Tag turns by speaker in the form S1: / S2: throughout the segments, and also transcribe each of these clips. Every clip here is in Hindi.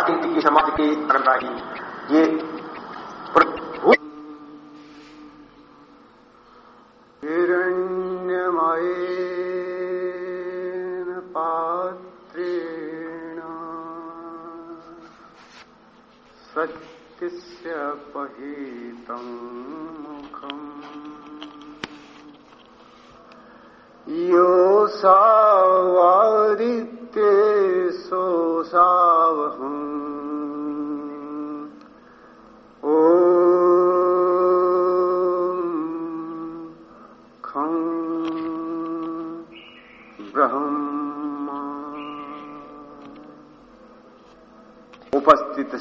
S1: राजनीति की समाज की परंपरा ये
S2: हिरण्यमयेन पात्रेण सत्यस्य पहीतम्।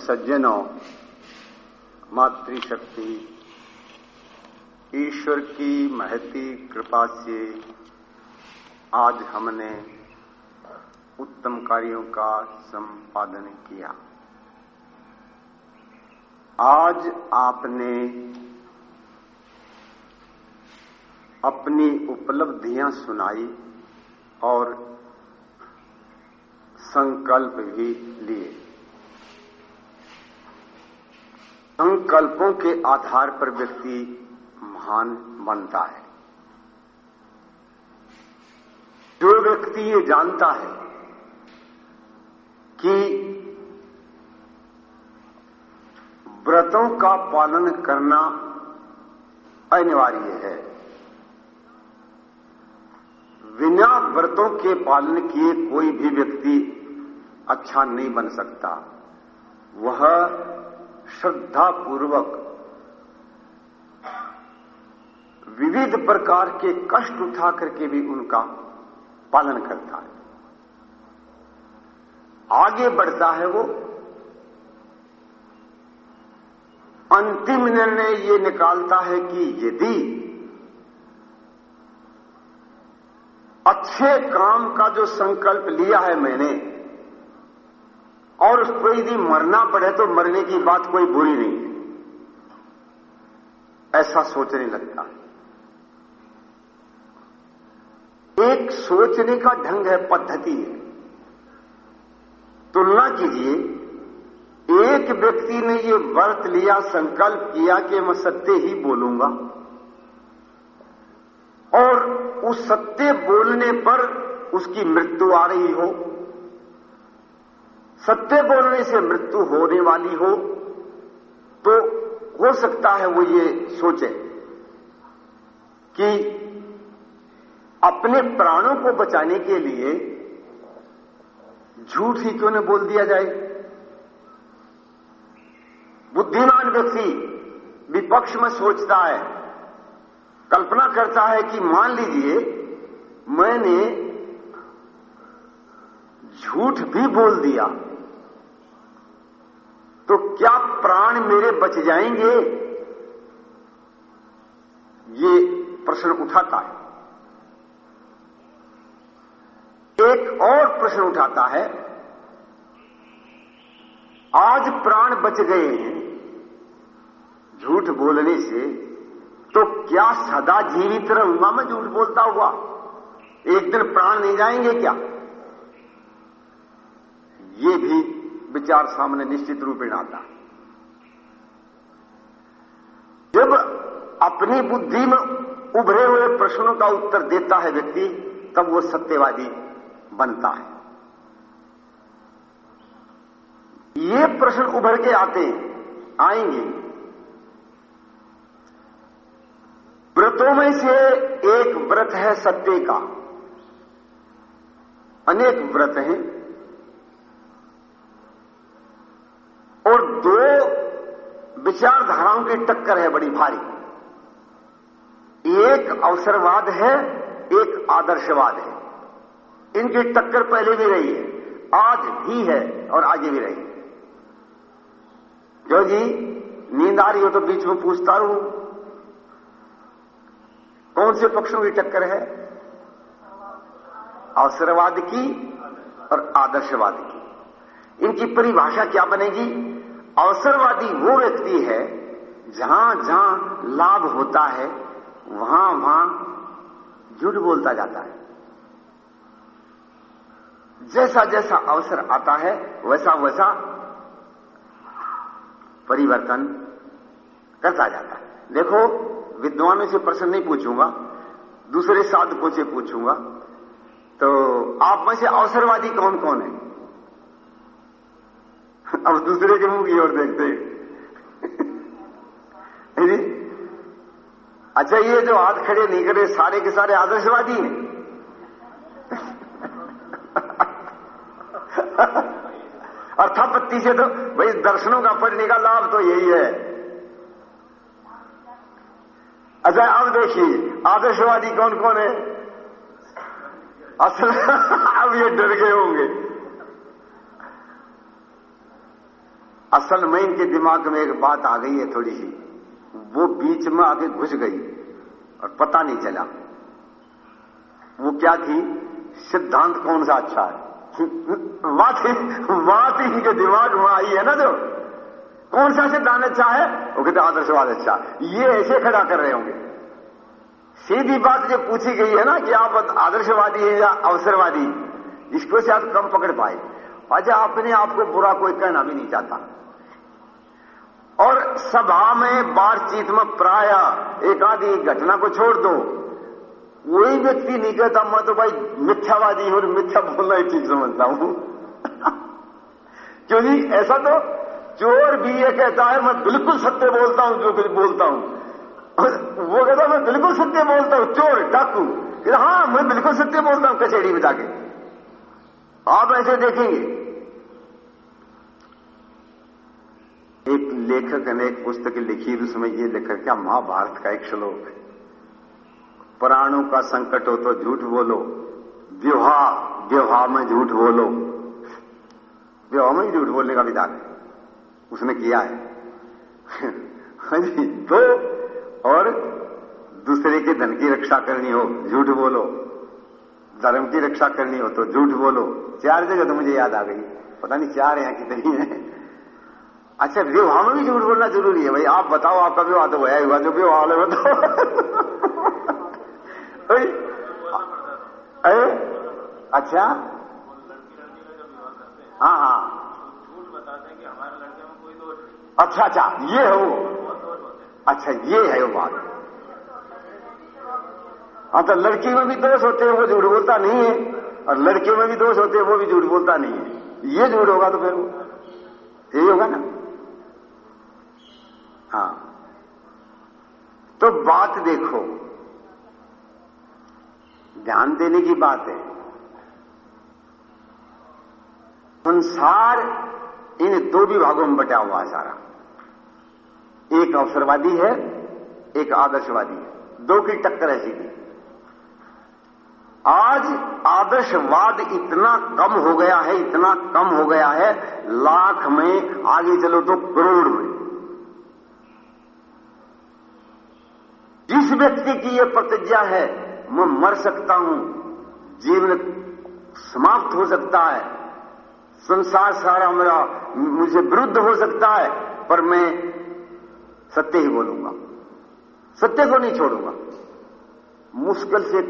S2: सज्जनों, मातृशक्ति, ईश्वर की महती कृपा से आज हमने उत्तम कार्यों का संपादन किया। आज आपने अपनी उपलब्धियाँ सुनाई और संकल्प भी लिए। संकल्पों के आधार पर व्यक्ति महान बनता है। जो व्यक्ति ये जानता है कि व्रतों का पालन करना अनिवार्य है, बिना व्रतों के पालन किए कोई भी व्यक्ति अच्छा नहीं बन सकता। वह श्रद्धा पूर्वक विविध प्रकार के कष्ट उठा करके भी उनका पालन करता है। आगे बढ़ता है वो। अंतिम निर्णय ये निकालता है कि यदि अच्छे काम का जो संकल्प लिया है मैंने और उसको यदि मरना पड़े तो मरने की बात कोई बुरी नहीं। है ऐसा सोचने लगता एक सोचने का ढंग है, पद्धति है। तुलना कीजिए, एक व्यक्ति ने ये व्रत लिया, संकल्प किया कि मैं सत्य ही बोलूँगा। और उस सत्य बोलने पर उसकी मृत्यु आ रही हो सत्य बोलने से मृत्यु होने वाली हो तो हो सकता है वो ये सोचे कि अपने प्राणों को बचाने के लिए झूठ ही क्यों न बोल दिया जाए? बुद्धिमान व्यक्ति विपक्ष में सोचता है, कल्पना करता है कि मान लीजिए, मैंने झूठ भी बोल दिया। तो क्या प्राण मेरे बच जाएँगे? ये प्रश्न उठाता है। एक और प्रश्न उठाता है। आज प्राण बच गए हैं, झूठ बोलने से तो क्या सदा जीवित रहूँगा मैं, झूठ बोलता हुआ? एक दिन प्राण नहीं जाएँगे क्या? ये भी विचार सामने निश्चित रूप में आता। जब अपनी बुद्धि में उभरे हुए प्रश्नों का उत्तर देता है व्यक्ति, तब वो सत्यवादी बनता है। ये प्रश्न उभर के आते, आएँगे। व्रतों में से एक व्रत है सत्य का। अनेक व्रत हैं। और दो विचारधाराओं की टक्कर है बड़ी भारी। एक अवसरवाद है, एक आदर्शवाद है। इनकी टक्कर पहले भी रही है, आज भी है और आगे भी रही है। जो जी नींद आ रही हो तो बीच में पूछता रहूँ, कौन से पक्षों की टक्कर है? अवसरवाद की और आदर्शवाद की। इनकी परिभाषा क्या बनेगी? अवसरवादी वो व्यक्ति है, जहाँ जहाँ लाभ होता है, वहाँ वहाँ झूठ बोलता जाता है। जैसा जैसा अवसर आता है, वैसा वैसा परिवर्तन करता जाता है। देखो, विद्वानों से प्रश्न नहीं पूछूँगा, दूसरे साधकों से पूछूँगा तो आप में से अवसरवादी कौन कौन है? अब दूसरे के मुँह की ओर देखते हैं। अच्छा ये जो हाथ खड़े नहीं करे, सारे के सारे आदर्शवादी हैं। अर्थापत्ति से तो भाई दर्शनों का पढ़ने का लाभ तो यही है। अच्छा अब देखिए, आदर्शवादी कौन कौन है? असल अब ये डर गए होंगे। असल में इनके दिमाग में एक बात आ गई है थोड़ी सी। वो बीच में आगे घुस गई और पता नहीं चला। वो क्या थी? सिद्धांत कौन सा अच्छा है? बात बात इनके दिमाग में आई है ना जो? कौन सा सिद्धांत अच्छा है? वो कहते आदर्शवाद अच्छा ये ऐसे खड़ा कर रहे होंगे। सीधी बात जो पूछी गई है ना कि आप आदर्शवादी है या अवसरवादी, इसको से आप कम पकड़ पाए। अच्छा अपने आप को बुरा कोई कहना भी नहीं चाहता। और सभा में बातचीत में प्राय एक आधी घटना को छोड़ दो। कोई व्यक्ति नहीं कहता, मैं तो भाई मिथ्यावादी और मिथ्या बोलना ही ठीक समझता हूँ। क्योंकि ऐसा तो चोर भी ये कहता है, मैं बिल्कुल सत्य बोलता हूँ, जो बोलता हूँ। वो कहता मैं बिल्कुल सत्य बोलता हूँ, चोर, डाकू। हाँ मैं बिल्कुल सत्य बोलता हूँ कचेड़ी में जाके। आप ऐसे देखेंगे। एक लेखक ने एक पुस्तक लिखी उसमें ये लिखा क्या महाभारत का एक श्लोक है। प्राणों का संकट हो तो झूठ बोलो विवाह विवाह में झूठ बोलो। विवाह में झूठ बोलने का विधान उसने किया है। हाँ जी तो और दूसरे के धन की रक्षा करनी हो, झूठ बोलो। धर्म की रक्षा करनी हो तो झूठ बोलो। चार जगह तो मुझे याद आ गई। पता नहीं चार यहाँ कितनी है। अच्छा विवाह में भी झूठ बोलना ज़रूरी है भाई। आप बताओ आपका विवाह तो भया हुआ जो विवाह वाले बताओ। अरे अच्छा? हाँ हाँ। अच्छा अच्छा ये है वो। अच्छा ये है वो बात। हाँ तो लड़की में भी दोष होते हैं, वो झूठ बोलता नहीं है। और लड़के में भी दोष होते हैं, वो भी झूठ बोलता नहीं है। ये झूठ होगा तो फिर यही होगा ना? हाँ। तो बात देखो। ध्यान देने की बात है। संसार इन दो विभागों में बटा हुआ है सारा। एक अवसरवादी है, एक आदर्शवादी है। दो की टक्कर ऐसी थी। आज आदर्शवाद इतना कम हो गया है, इतना कम हो गया है, लाख में आगे चलो तो करोड़ में। जिस व्यक्ति की यह प्रतिज्ञा है, मैं मर सकता हूँ, जीवन समाप्त हो सकता है, संसार सारा मेरा, मुझे विरुद्ध हो सकता है, पर मैं सत्य ही बोलूँगा। सत्य को नहीं छोड़ूँगा। मुश्किल से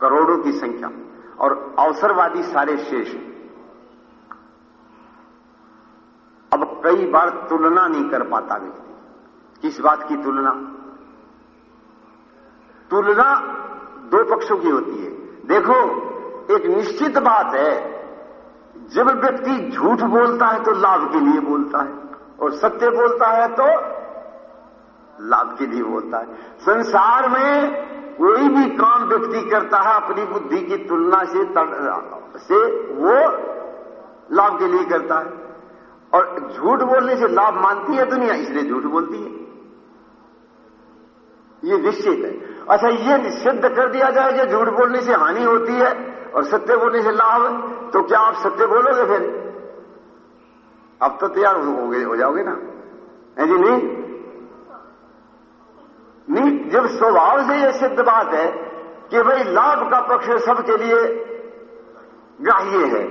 S2: करोड़ों की संख्या और अवसरवादी सारे शेष। अब कई बार तुलना नहीं कर पाता व्यक्ति। किस बात की तुलना तुलना दो पक्षों की होती है। देखो, एक निश्चित बात है, जब व्यक्ति झूठ बोलता है तो लाभ के लिए बोलता है, और सत्य बोलता है तो लाभ के लिए बोलता है। संसार में कोई भी काम व्यक्ति करता है, अपनी बुद्धि की तुलना से से वो लाभ के लिए करता है। और झूठ बोलने से लाभ मानती है दुनिया, इसलिए झूठ बोलती है। ये निश्चित है। अच्छा ये सिद्ध कर दिया जाए कि झूठ बोलने से हानि होती है और सत्य बोलने से लाभ तो क्या आप सत्य बोलोगे फिर? अब तो तैयार हो हो जाओगे ना? है जी, नहीं? नहीं, जब स्वभाव से यह सिद्ध बात है कि भाई लाभ का पक्ष सबके लिए ग्राह्य है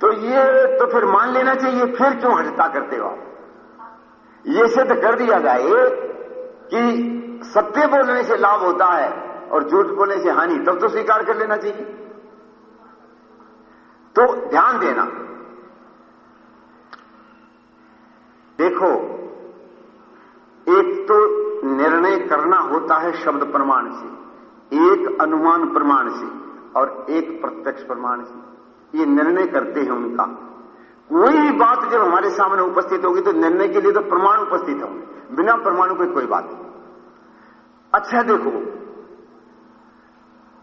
S2: तो ये तो फिर मान लेना चाहिए, फिर क्यों हटता करते हो आप? ये सिद्ध कर दिया जाए कि सत्य बोलने से लाभ होता है और झूठ बोलने से हानि, तब तो स्वीकार कर लेना चाहिए। तो ध्यान देना। देखो, एक तो निर्णय करना होता है शब्द प्रमाण से, एक अनुमान प्रमाण से और एक प्रत्यक्ष प्रमाण से। ये निर्णय करते हैं उनका। कोई बात जब हमारे सामने उपस्थित होगी तो निर्णय के लिए तो प्रमाण उपस्थित होंगे। बिना प्रमाणों की कोई बात नहीं। अच्छा देखो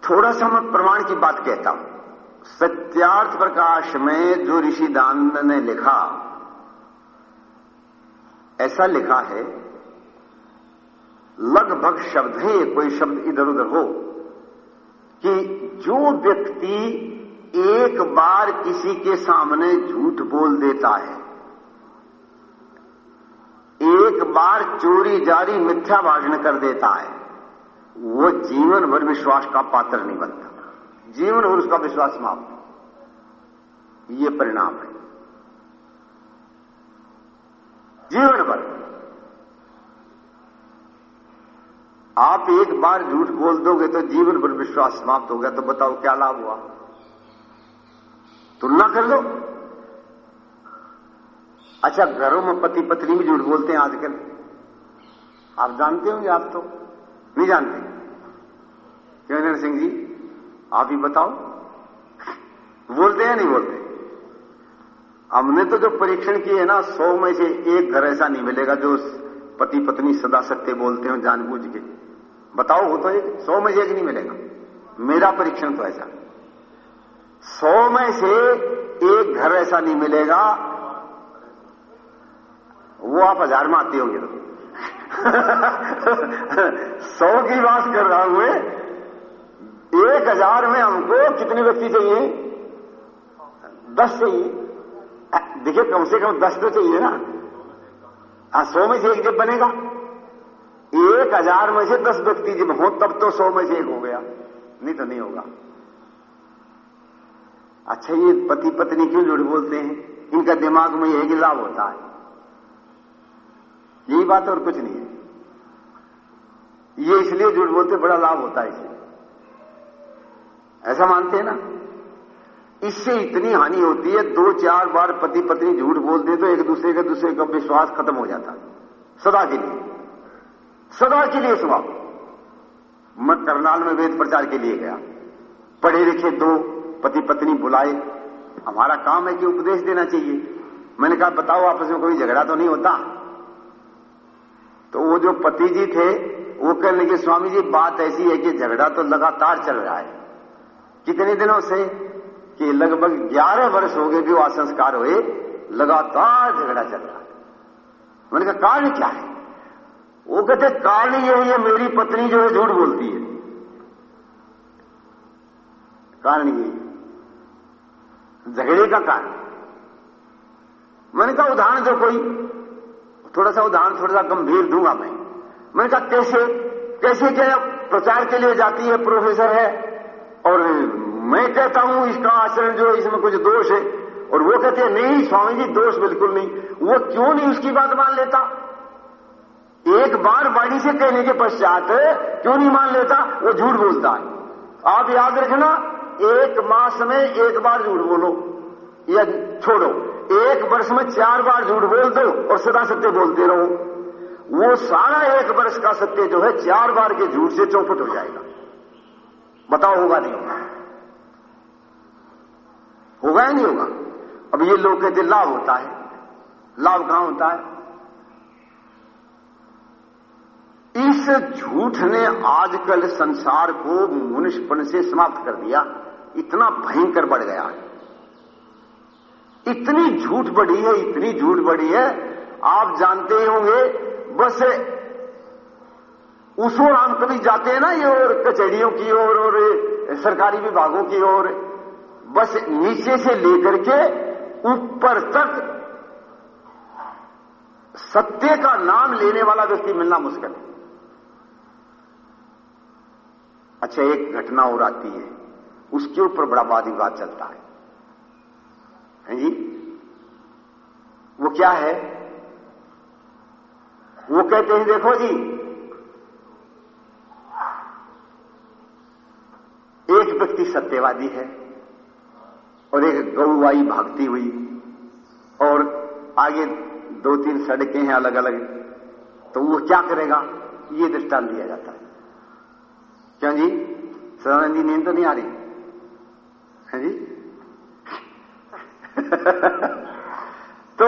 S2: थोड़ा सा मैं प्रमाण की बात कहता हूँ। सत्यार्थ प्रकाश में जो ऋषि दान ने लिखा, ऐसा लिखा है, लगभग शब्द है, कोई शब्द इधर उधर हो, कि जो व्यक्ति एक बार किसी के सामने झूठ बोल देता है। एक बार चोरी जारी मिथ्या भाषण कर देता है। वो जीवन भर विश्वास का पात्र नहीं बनता। जीवन भर उसका विश्वास समाप्त ये परिणाम है। जीवन भर। आप एक बार झूठ बोल दोगे तो जीवन भर विश्वास समाप्त हो गया। तो बताओ क्या लाभ हुआ? तुलना कर लो। अच्छा घरों में पति पत्नी भी झूठ बोलते हैं आजकल। आप जानते होंगे, आप तो नहीं जानते। क्यों सिंह जी? आप ही बताओ। बोलते हैं, नहीं बोलते? हमने तो जो परीक्षण किए है ना, सौ में से एक घर ऐसा नहीं मिलेगा जो पति पत्नी सदा सत्य बोलते हो, जानबूझ के। बताओ हो तो एक, सौ में से एक नहीं मिलेगा। मेरा परीक्षण तो ऐसा। सौ में से एक घर ऐसा नहीं मिलेगा। वो आप हज़ार में आते होंगे तो। सौ की बात कर रहा हूँ एक हज़ार में हमको कितने व्यक्ति चाहिए? दस चाहिए। देखिए, कम से कम दस तो चाहिए ना। हाँ सौ में से एक जब बनेगा। एक हज़ार में से दस व्यक्ति जब हो, तब तो सौ में से एक हो गया। नहीं तो नहीं होगा। अच्छा ये पति पत्नी क्यों जुड़ बोलते हैं? इनका दिमाग में यही लाभ होता है। यही बात और कुछ नहीं है। ये इसलिए झूठ बोलते, बड़ा लाभ होता है इसे ऐसा मानते हैं ना? इससे इतनी हानि होती है, दो चार बार पति पत्नी झूठ बोलते तो एक दूसरे का दूसरे का विश्वास खत्म हो जाता। सदा के लिए। सदा के लिए स्वभाव। मैं करनाल में वेद प्रचार के लिए गया। पढ़े लिखे दो पति पत्नी बुलाए। हमारा काम है कि उपदेश देना चाहिए। मैंने कहा, बताओ, आपस में कोई झगड़ा तो नहीं होता? तो वो जो पति जी थे, वो कहने लगे, स्वामी जी, बात ऐसी है कि झगड़ा तो लगातार चल रहा है। कितने दिनों से कि लगभग 11 वर्ष हो गए विवाह संस्कार हुए, लगातार झगड़ा चल रहा है। मैंने कहा, कारण क्या है? वो कहते, कारण यही है मेरी पत्नी जो है झूठ बोलती है। कारण यही झगड़े का कारण। मैंने कहा, उदाहरण जो कोई। थोड़ा सा उदाहरण, थोड़ा सा गंभीर दूँगा मैं। मैंने कहा, कैसे? कैसे क्या प्रचार के लिए जाती है, प्रोफेसर है? और मैं कहता हूँ, इसका आचरण जो इसमें कुछ दोष है। और वो कहते हैं, नहीं स्वामी जी दोष बिल्कुल नहीं। वो क्यों नहीं उसकी बात मान लेता? एक बार बाड़ी से कहने के पश्चात, क्यों नहीं मान लेता? वो झूठ बोलता है। आप याद रखना एक मास में एक बार झूठ बोलो, या छोड़ो। एक वर्ष में चार बार झूठ बोल दो और सदा सत्य बोलते रहो। वो सारा एक वर्ष का सत्य जो है, चार बार के झूठ से चौपट हो जाएगा। बताओ, होगा नहीं होगा? होगा या नहीं होगा? अब ये लोग कहते, लाभ होता है। लाभ कहाँ होता है? इस झूठ ने आजकल संसार को मनुष्यपन से समाप्त कर दिया। इतना भयंकर बढ़ गया है। इतनी झूठ बढ़ी है इतनी झूठ बढ़ी है आप जानते ही होंगे बस उस ओर हम कभी जाते हैं ना ये और कचहरियों की ओर और, और सरकारी विभागों की ओर बस नीचे से लेकर के ऊपर तक सत्य का नाम लेने वाला व्यक्ति मिलना मुश्किल है। अच्छा एक घटना और आती है। उसके ऊपर बड़ा वाद विवाद चलता है। हैं जी? वो क्या है? वो कहते हैं, देखो जी, एक व्यक्ति सत्यवादी है और एक गौवाई भागती हुई और आगे दो तीन सड़कें हैं अलग अलग तो वो क्या करेगा? ये दृष्टांत दिया जाता है। क्यों जी सदानंद जी नींद तो नहीं आ रही है जी तो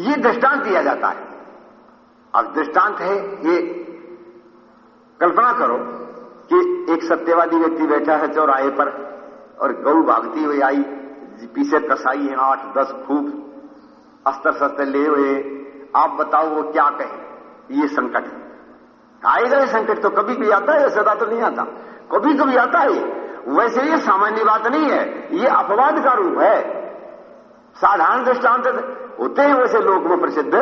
S2: ये दृष्टांत दिया जाता है। अब दृष्टांत है, ये कल्पना करो कि एक सत्यवादी व्यक्ति बैठा है चौराहे पर और गऊ भागती हुई आई, पीछे कसाई है आठ, दस खूब अस्तर शस्त्र ले हुए। आप बताओ वो क्या कहे? ये संकट है। आएगा ये संकट तो कभी भी आता है, सदा तो नहीं आता। कभी कभी आता है वैसे ये सामान्य बात नहीं है, ये अपवाद का रूप है। साधारण दृष्टांत होते हैं वैसे लोक में प्रसिद्ध।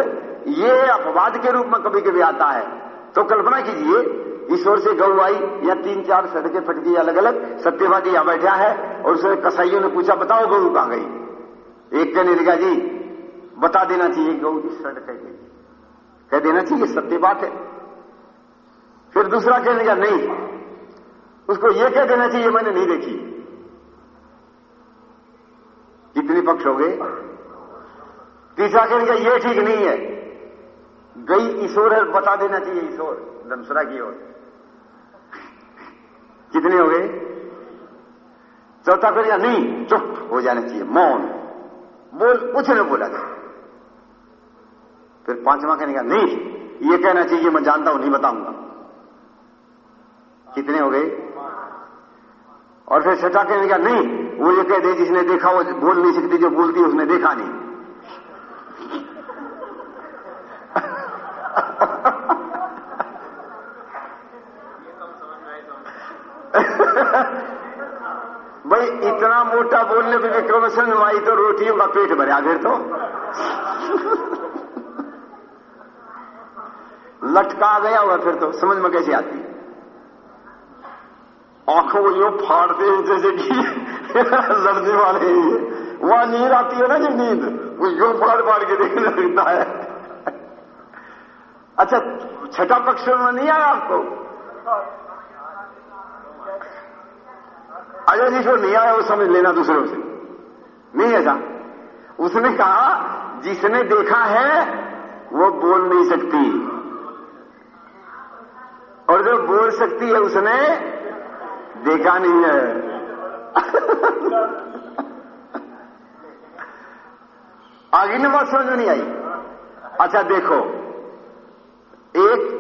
S2: ये अपवाद के रूप में कभी कभी आता है। तो कल्पना कीजिए ईश्वर से गऊ आई, या तीन चार सड़कें गई अलग अलग सत्यवादी यहाँ बैठा है, और उसने कसाइयों ने पूछा, बताओ गऊ कहाँ गई? एक कहने लगा जी, बता देना चाहिए गऊ की सड़क गई? कह देना चाहिए, सत्य बात है। फिर दूसरा कहने लगा, नहीं। उसको यह कह देना चाहिए, मैंने नहीं देखी। कितने पक्ष हो गए तीसरा कहने लगा यह ठीक नहीं है। गई ईश्वर है बता देना चाहिए ईश्वर दमसरा की ओर। कितने हो गए? चौथा करेगा नहीं, चुप हो जाना चाहिए, मौन। बोल, कुछ नहीं बोला था। फिर पांचवा कहने का नहीं, ये कहना चाहिए, मैं जानता हूँ, नहीं बताऊँगा। कितने हो गए? और फिर छठा कहने का नहीं, वो ये कह दे, जिसने देखा वो बोल नहीं सकती, जो बोलती उसने देखा नहीं। भाई, इतना मोटा बोलने पर विक्रम समझ तो रोटियों का पेट भरा फिर तो। लटका गया होगा फिर तो समझ में कैसे आती आँखों को यो फाड़ते हैं, जैसे कि लड़ने वाले हैं वहाँ नींद आती है ना जो नींद, वो यो फाड़ फाड़ के देखने लगता है। अच्छा छठा पक्ष में नहीं आया आपको? अजय जी नहीं आया, वो समझ लेना दूसरों से। नहीं ऐसा। उसने कहा, जिसने देखा है, वो बोल नहीं सकती। और जो बोल सकती है, उसने देखा नहीं है। आगे न बात समझ नहीं आई। अच्छा देखो। एक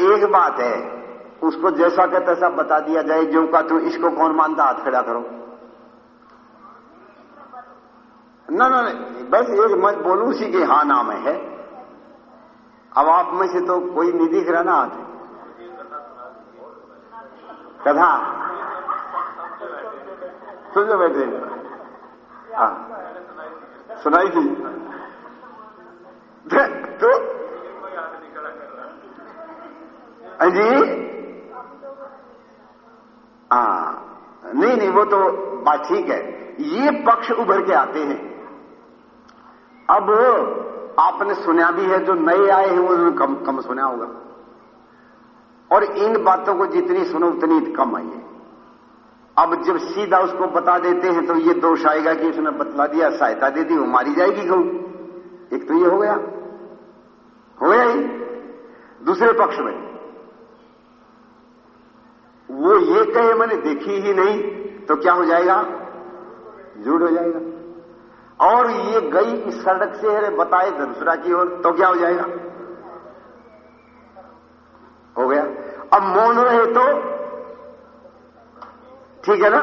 S2: एक बात है। उसको जैसा का तैसा बता दिया जाए, जो का तू इसको कौन मानता? हाथ खड़ा करो। ना ना, बस एक मैं बोलू उसी के हाँ नाम है। अब आप में से तो कोई नहीं दिख रहा ना हाथ। कथा। सुन बैठे हाँ। सुनाई थी। तो जी। हाँ। नहीं नहीं, वो तो बात ठीक है। ये पक्ष उभर के आते हैं। अब आपने सुना भी है, जो नए आए हैं उन्होंने कम कम सुना होगा। और इन बातों को जितनी सुनो, उतनी कम आई है। अब जब सीधा उसको बता देते हैं तो ये दोष आएगा कि उसने बतला दिया, सहायता दे दी, वो मारी जाएगी गऊ एक तो ये हो गया। हो गया ही दूसरे पक्ष में, वो ये कहे, मैंने देखी ही नहीं तो क्या हो जाएगा? झूठ हो जाएगा। और ये गई इस सड़क से है बताए धनुषरा की ओर तो क्या हो जाएगा हो गया अब मौन रहे तो ठीक है ना?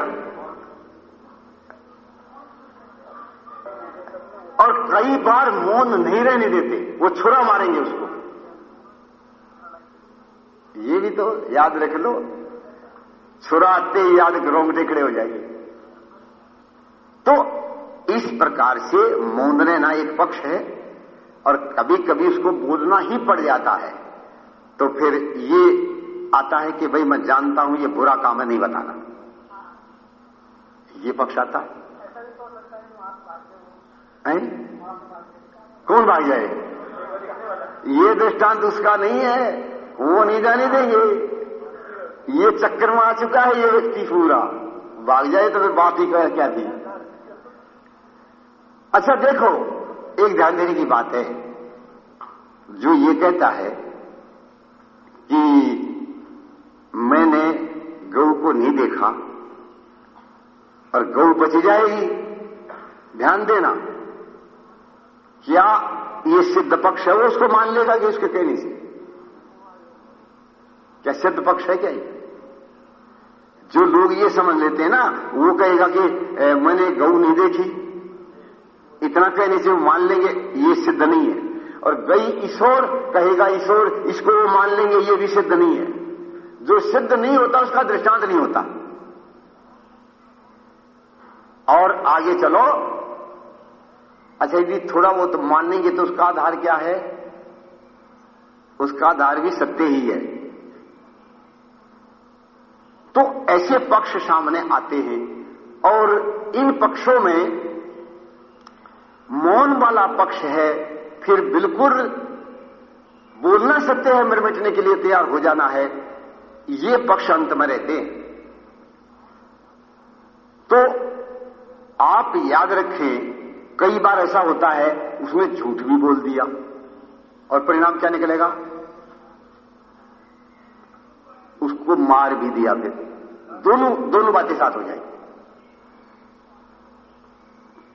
S2: और कई बार मौन नहीं रहने देते, वो छुरा मारेंगे उसको। ये भी तो याद रख लो छुराते याद रोंगटे खड़े हो जाएँगे। तो इस प्रकार से मौन रहना एक पक्ष है, और कभी कभी उसको बोलना ही पड़ जाता है। तो फिर ये आता है कि भाई मैं जानता हूँ ये बुरा काम है, नहीं बताना। ये पक्ष आता है? कौन भाग जाए ये दृष्टांत उसका नहीं है। वो नहीं जाने देंगे। ये चक्कर में आ चुका है ये व्यक्ति पूरा। भाग जाए तो फिर बात ही कह क्या थी अच्छा देखो, एक ध्यान देने की बात है। जो ये कहता है कि मैंने गौ को नहीं देखा और गौ बच जाएगी। ध्यान देना क्या ये सिद्ध पक्ष है, वो उसको मान लेगा कि उसके कहने से। क्या सिद्ध पक्ष है क्या ये? जो लोग ये समझ लेते हैं ना, वो कहेगा कि मैंने गौ नहीं देखी। इतना कहने से मान लेंगे, ये सिद्ध नहीं है। और गई ईश्वर कहेगा, ईश्वर, इसको वो मान लेंगे, ये भी सिद्ध नहीं है। जो सिद्ध नहीं होता, उसका दृष्टांत नहीं होता। और आगे चलो। अच्छा यदि थोड़ा वो तो मानेंगे तो उसका आधार क्या है? उसका आधार भी सत्य ही है। तो ऐसे पक्ष सामने आते हैं और इन पक्षों में मौन वाला पक्ष है, फिर बिल्कुल बोलना सत्य है मर मिटने के लिए तैयार हो जाना है। ये पक्ष अंत में रहते हैं। तो आप याद रखें, कई बार ऐसा होता है, उसने झूठ भी बोल दिया। और परिणाम क्या निकलेगा? उसको मार भी दिया फिर। दोनों दोनों बातें साथ हो जाएँगी।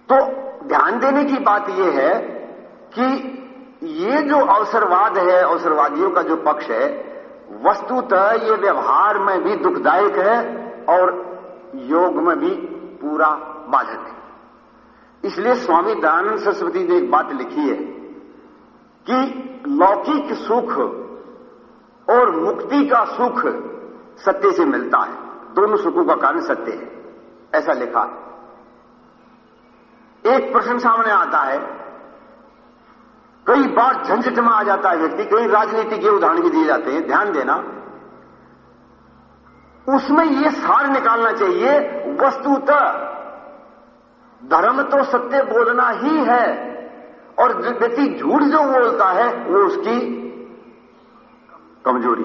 S2: तो ध्यान देने की बात यह है कि ये जो अवसरवाद है, अवसरवादियों का जो पक्ष है वस्तुतः ये व्यवहार में भी दुखदायक है और योग में भी पूरा बाधक है। इसलिए स्वामी दयानंद सरस्वती ने एक बात लिखी है कि लौकिक सुख और मुक्ति का सुख सत्य से मिलता है। दोनों सुखों का कारण सत्य है। ऐसा लिखा है। एक प्रश्न सामने आता है कई बार झंझट में आ जाता है व्यक्ति, कई राजनीति के उदाहरण भी दिए जाते हैं। ध्यान देना, उसमें यह सार निकालना चाहिए, वस्तुतः धर्म तो सत्य बोलना ही है, और व्यक्ति झूठ जो बोलता है, वो उसकी कमज़ोरी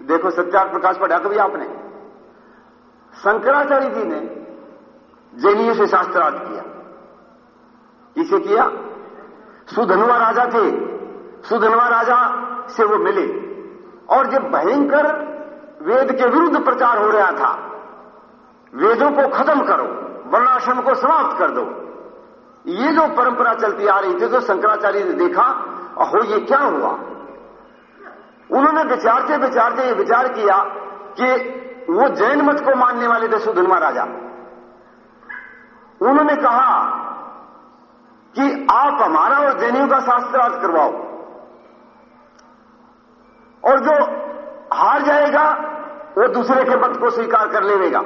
S2: देखो, सत्यार्थ प्रकाश पढ़ा कभी आपने? शंकराचार्य जी ने जैनियों से शास्त्रार्थ किया। किसे किया? सुधनवा राजा थे। सुधनवा राजा से वो मिले। और जब भयंकर वेद के विरुद्ध प्रचार हो रहा था, वेदों को खत्म करो, वर्णाश्रम को समाप्त कर दो। ये जो परंपरा चलती आ रही थी तो शंकराचार्य ने देखा हो ये क्या हुआ? उन्होंने विचारते विचारते ये विचार किया कि वो जैन मत को मानने वाले थे सुधनवा राजा। उन्होंने कहा कि आप हमारा और जैनियों का शास्त्रार्थ करवाओ। और जो हार जाएगा, वो दूसरे के मत को स्वीकार कर लेगा।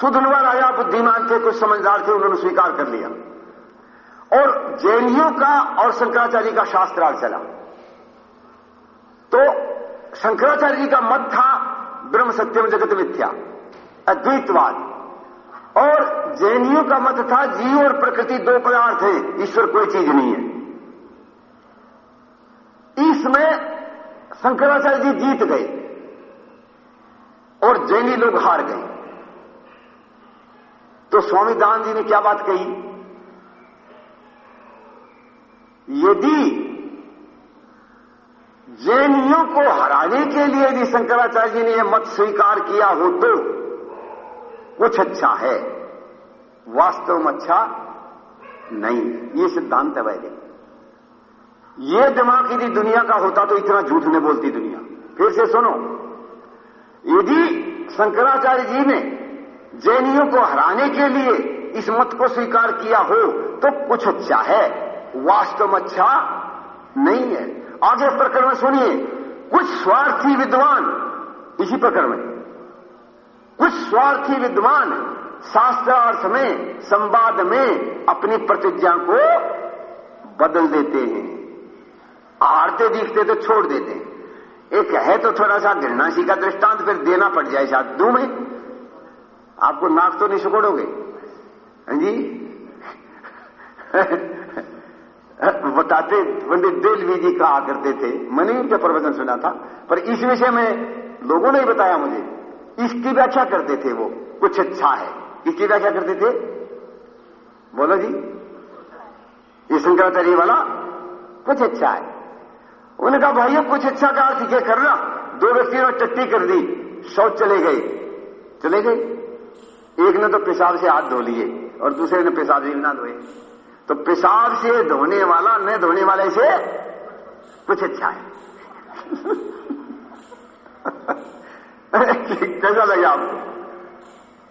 S2: सुधनवा राजा बुद्धिमान थे, कुछ समझदार थे, उन्होंने स्वीकार कर लिया। और जैनियों का और शंकराचार्य का शास्त्रार्थ चला। तो शंकराचार्य जी का मत था ब्रह्म सत्यम जगत मिथ्या, अद्वैतवाद। और जैनियों का मत था जीव और प्रकृति दो पदार्थ है ईश्वर कोई चीज़ नहीं है। इसमें शंकराचार्य जी जीत गए और जैनी लोग हार गए। तो स्वामी दान जी ने क्या बात कही? यदि जैनियों को हराने के लिए यदि शंकराचार्य जी ने यह मत स्वीकार किया हो तो कुछ अच्छा है। वास्तव में अच्छा नहीं। ये सिद्धांत है वैदिक। ये दिमाग यदि दुनिया का होता तो इतना झूठ नहीं बोलती दुनिया। फिर से सुनो। यदि शंकराचार्य जी ने जैनियों को हराने के लिए इस मत को स्वीकार किया हो तो कुछ अच्छा है। वास्तव में अच्छा नहीं है। आगे प्रकरण में सुनिए। कुछ स्वार्थी विद्वान इसी प्रकरण में। कुछ स्वार्थी विद्वान शास्त्रार्थ में संवाद में अपनी प्रतिज्ञा को बदल देते हैं। हारते दिखते तो छोड़ देते हैं। एक है तो थोड़ा सा घृणाशी का दृष्टांत फिर देना पड़ जाए शायद। दू में? आपको नाक तो नहीं सुकोड़ोगे हाँ जी? बताते पंडित देलवी जी कहा करते थे। मैंने उनका प्रवचन सुना था, पर इस विषय में लोगों ने बताया मुझे। इसकी व्याख्या करते थे वो। कुछ अच्छा है। इसकी व्याख्या करते थे? बोलो जी। ये शंकराचार्य वाला? कुछ अच्छा है। उन्होंने कहा कुछ अच्छा का अर्थ ये करना, दो व्यक्तियों ने टट्टी कर दी, शौच चले गए। चले गए। एक ने तो पेशाब से हाथ धो लिए और दूसरे ने पेशाब से ना धोए। तो पेशाब से धोने वाला, न धोने वाले से कुछ अच्छा है। कैसा लगे आपको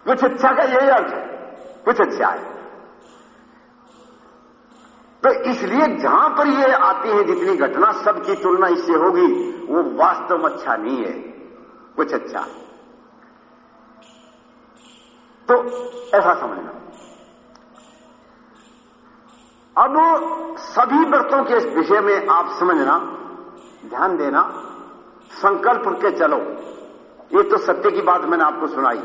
S2: कुछ अच्छा का यही अर्थ है कुछ अच्छा है तो इसलिए जहाँ पर ये आती है जितनी घटना सबकी तुलना इससे होगी वो वास्तव में अच्छा नहीं है कुछ अच्छा है तो ऐसा समझना अब सभी व्रतों के इस विषय में आप समझना, ध्यान देना, संकल्प के चलो। ये तो सत्य की बात मैंने आपको सुनाई।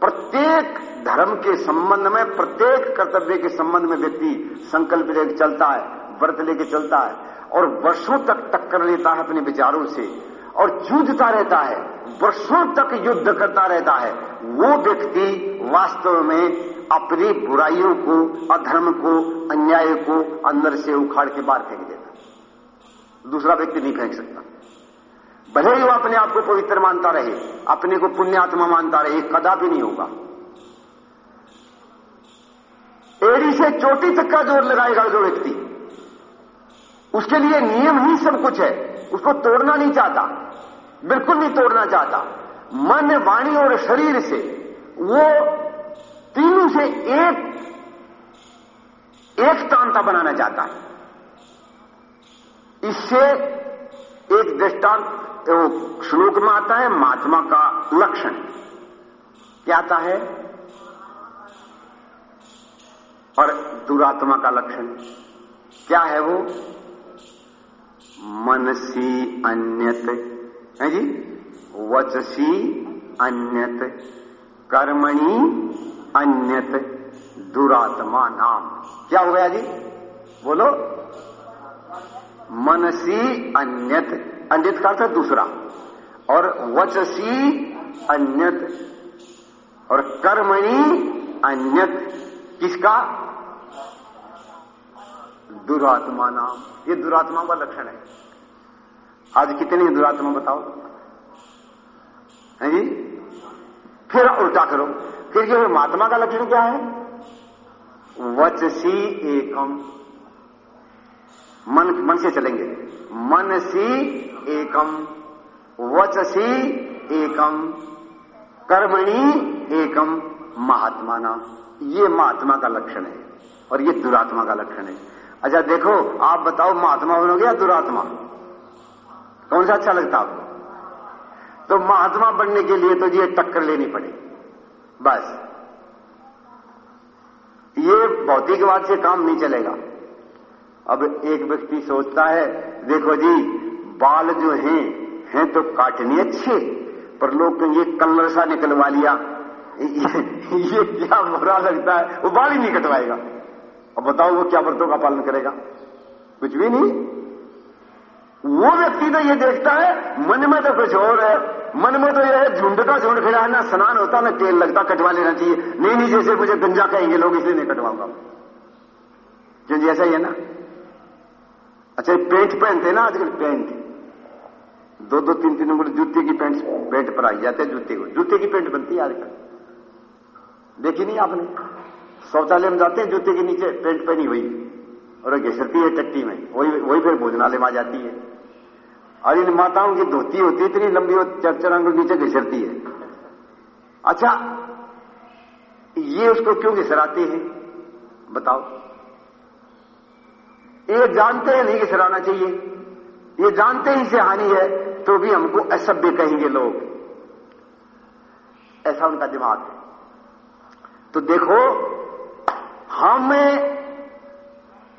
S2: प्रत्येक धर्म के संबंध में, प्रत्येक कर्तव्य के संबंध में व्यक्ति संकल्प लेकर चलता है, व्रत लेकर चलता है, और वर्षों तक टक्कर लेता है अपने विचारों से, और जूझता रहता है, वर्षों तक युद्ध करता रहता है। वो व्यक्ति वास्तव में अपनी बुराइयों को, अधर्म को, अन्याय को अंदर से उखाड़ के बाहर फेंक देता दूसरा व्यक्ति नहीं फेंक सकता। भले ही वो अपने आप को पवित्र मानता रहे, अपने को पुण्यात्मा मानता रहे, कदापि नहीं होगा। एड़ी से चोटी तक का ज़ोर लगाएगा जो व्यक्ति। उसके लिए नियम ही सब कुछ है। उसको तोड़ना नहीं चाहता, बिल्कुल नहीं तोड़ना चाहता। मन, वाणी और शरीर से वो तीनों से एक एक तांता बनाना चाहता है। इससे एक दृष्टांत श्लोक में आता है महात्मा का लक्षण। क्या आता है? और दुरात्मा का लक्षण। क्या है वो? मनसी अन्यत। है जी? वचसी अन्यत। कर्मणी अन्यत। दुरात्मा नाम। क्या हो गया जी? बोलो। मनसी अन्यत। अन्यत का अर्थ दूसरा। और वचसी अन्यत। और कर्मणि अन्यत। किसका? दुरात्मा नाम। ये दुरात्मा का लक्षण है। आज कितने दुरात्मा बताओ? है जी? फिर उल्टा करो। फिर ये महात्मा का लक्षण क्या है? वचसी एकम। मन मन से चलेंगे। मनसी एकम। वचसी एकम। कर्मणि एकम। महात्मा नाम ये महात्मा का लक्षण है और ये दुरात्मा का लक्षण है। अच्छा देखो, आप बताओ, महात्मा बनोगे या दुरात्मा? कौन सा अच्छा लगता आपको? तो महात्मा बनने के लिए तो ये टक्कर लेनी पड़े। बस। ये भौतिकवाद से काम नहीं चलेगा। अब एक व्यक्ति सोचता है, देखो जी बाल जो हैं हैं तो काटने अच्छे पर लोग ये कलर सा निकलवा लिया। ये, क्या बुरा लगता है? वो बाल ही नहीं कटवाएगा। अब बताओ वो क्या व्रतों का पालन करेगा? कुछ भी नहीं। वो व्यक्ति तो ये देखता है मन में तो कुछ और है। मन में तो यह है झुंड का झुंड फिरा है ना स्नान होता ना तेल लगता कटवा लेना चाहिए। नहीं नहीं जैसे मुझे गंजा कहेंगे लोग इसलिए नहीं कटवाऊँगा। क्यों जी ऐसा ही है ना? अच्छा पेंट पहनते ना आजकल पेंट। दो दो तीन तीन नंबर जूते की पेंट पेंट पर आई जाते हैं जूते को। जूते की पेंट बनती है आजकल देखी नहीं आपने? शौचालय में जाते हैं, जूते के नीचे पेंट पहनी हुई। और घिसरती है टट्टी में। वही वही फिर भोजनालय में आ जाती है। और इन माताओं की धोती होती इतनी लंबी और चरचर नीचे घिसरती है। अच्छा ये उसको क्यों घिसराते हैं? बताओ। ये जानते हैं नहीं घिसराना चाहिए। ये जानते ही से हानि है तो भी हमको असभ्य कहेंगे लोग। ऐसा उनका दिमाग है। तो देखो, हम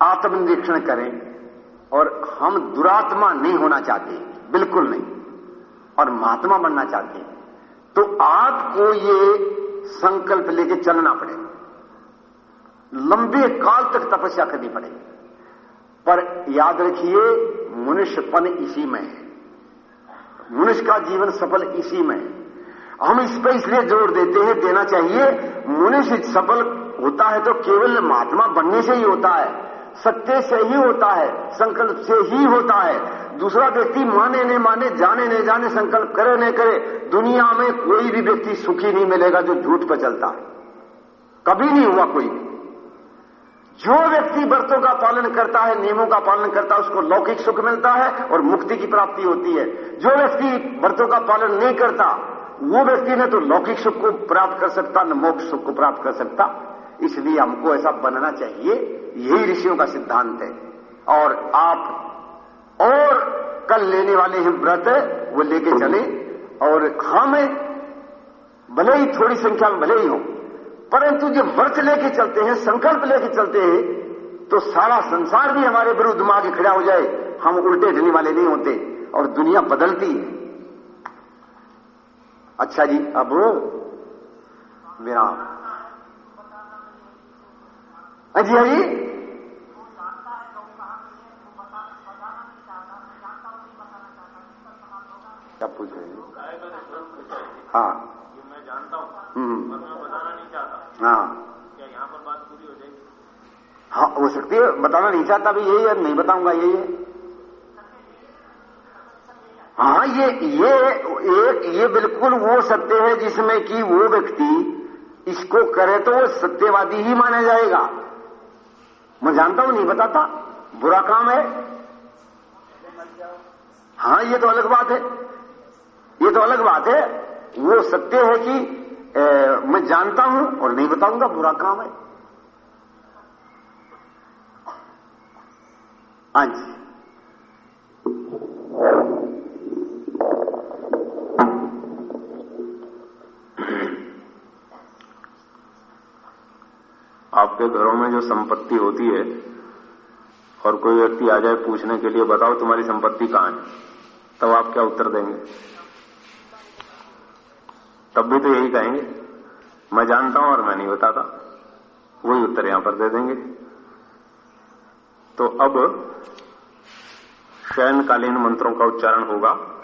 S2: आत्मनिरीक्षण करें और हम दुरात्मा नहीं होना चाहते, बिल्कुल नहीं, और महात्मा बनना चाहते हैं। तो आपको ये संकल्प लेके चलना पड़ेगा लंबे काल तक तपस्या करनी पड़ेगी पर याद रखिए मनुष्यपन इसी में है। मनुष्य का जीवन सफल इसी में है। हम इस पर इसलिए ज़ोर देते हैं, देना चाहिए, मनुष्य सफल होता है तो केवल महात्मा बनने से ही होता है, सत्य से ही होता है, संकल्प से ही होता है। दूसरा व्यक्ति माने न माने, जाने न जाने, संकल्प करे न करे, दुनिया में कोई भी व्यक्ति सुखी नहीं मिलेगा जो झूठ पर चलता है। कभी नहीं हुआ कोई जो व्यक्ति व्रतों का पालन करता है, नियमों का पालन करता है, उसको लौकिक सुख मिलता है और मुक्ति की प्राप्ति होती है। जो व्यक्ति व्रतों का पालन नहीं करता, वो व्यक्ति न तो लौकिक सुख को प्राप्त कर सकता, न मोक्ष सुख को प्राप्त कर सकता। इसलिए हमको ऐसा बनना चाहिए। यही ऋषियों का सिद्धांत है। और आप और कल लेने वाले हैं व्रत, वो लेके चले। और हम भले ही थोड़ी संख्या में भले ही हो परंतु जब व्रत लेके चलते हैं संकल्प लेके चलते हैं तो सारा संसार भी हमारे विरुद्ध मांगे खड़ा हो जाए। हम उल्टे ढलने वाले नहीं होते और दुनिया बदलती है। अच्छा जी अब विराम। अजी अजी क्या पूछ रहे हैं? हाँ।
S3: मैं जानता हूँ
S2: हम्म
S3: और मैं बताना नहीं चाहता
S2: हाँ।
S3: क्या यहाँ पर बात पूरी हो जाएगी?
S2: हाँ हो सकती है। बताना नहीं चाहता भी यही है नहीं बताऊँगा यही है। हाँ ये ये एक ये बिल्कुल वो सत्य है जिसमें कि वो व्यक्ति इसको करे तो वो सत्यवादी ही माना जाएगा। मैं जानता हूँ नहीं बताता। बुरा काम है। हाँ ये तो अलग बात है। ये तो अलग बात है। वो सत्य है कि मैं जानता हूँ और नहीं बताऊँगा, बुरा काम है। हाँ जी।
S3: आपके घरों में जो संपत्ति होती है, और कोई व्यक्ति आ जाए पूछने के लिए, बताओ तुम्हारी संपत्ति कहाँ है? तब आप क्या उत्तर देंगे? तब भी तो यही कहेंगे। मैं जानता हूँ और मैं नहीं बताता। वही उत्तर यहाँ पर दे देंगे। तो अब शयनकालीन मंत्रों का उच्चारण होगा।